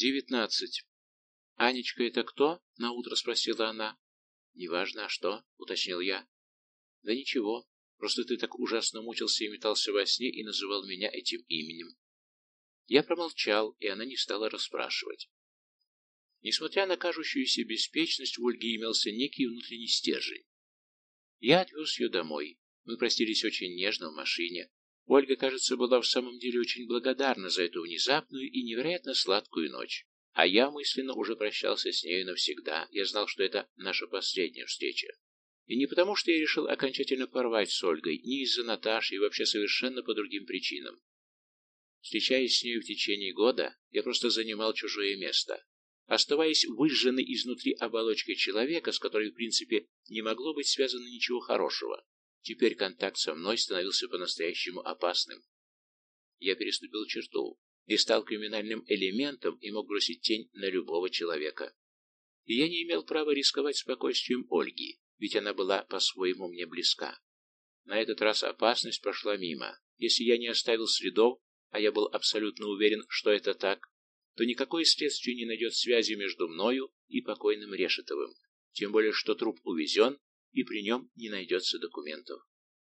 Девятнадцать. «Анечка это кто?» — наутро спросила она. «Неважно, а что?» — уточнил я. «Да ничего, просто ты так ужасно мучился и метался во сне и называл меня этим именем». Я промолчал, и она не стала расспрашивать. Несмотря на кажущуюся беспечность, у Ольги имелся некий внутренний стержень. Я отвез ее домой. Мы простились очень нежно в машине. Ольга, кажется, была в самом деле очень благодарна за эту внезапную и невероятно сладкую ночь. А я мысленно уже прощался с нею навсегда. Я знал, что это наша последняя встреча. И не потому, что я решил окончательно порвать с Ольгой, не из-за Наташи и вообще совершенно по другим причинам. Встречаясь с ней в течение года, я просто занимал чужое место, оставаясь выжженной изнутри оболочкой человека, с которой, в принципе, не могло быть связано ничего хорошего. Теперь контакт со мной становился по-настоящему опасным. Я переступил черту и стал криминальным элементом и мог бросить тень на любого человека. И я не имел права рисковать спокойствием Ольги, ведь она была по-своему мне близка. На этот раз опасность прошла мимо. Если я не оставил следов, а я был абсолютно уверен, что это так, то никакое следствие не найдет связи между мною и покойным Решетовым, тем более что труп увезен, и при нем не найдется документов.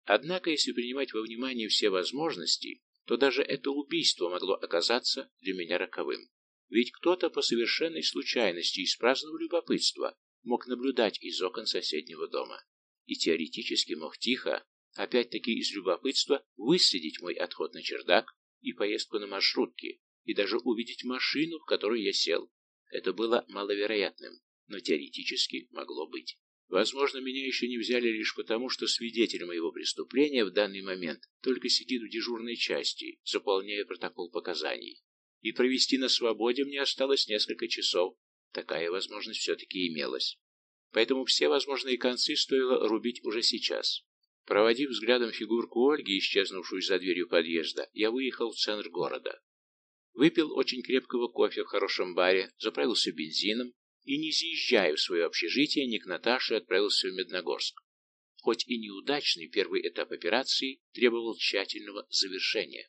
Однако, если принимать во внимание все возможности, то даже это убийство могло оказаться для меня роковым. Ведь кто-то по совершенной случайности из праздного любопытства мог наблюдать из окон соседнего дома и теоретически мог тихо, опять-таки из любопытства, выследить мой отход на чердак и поездку на маршрутке, и даже увидеть машину, в которую я сел. Это было маловероятным, но теоретически могло быть. Возможно, меня еще не взяли лишь потому, что свидетель моего преступления в данный момент только сидит в дежурной части, заполняя протокол показаний. И провести на свободе мне осталось несколько часов. Такая возможность все-таки имелась. Поэтому все возможные концы стоило рубить уже сейчас. Проводив взглядом фигурку Ольги, исчезнувшую за дверью подъезда, я выехал в центр города. Выпил очень крепкого кофе в хорошем баре, заправился бензином и, не заезжая в свое общежитие, Ник Наташи отправился в Медногорск. Хоть и неудачный первый этап операции требовал тщательного завершения.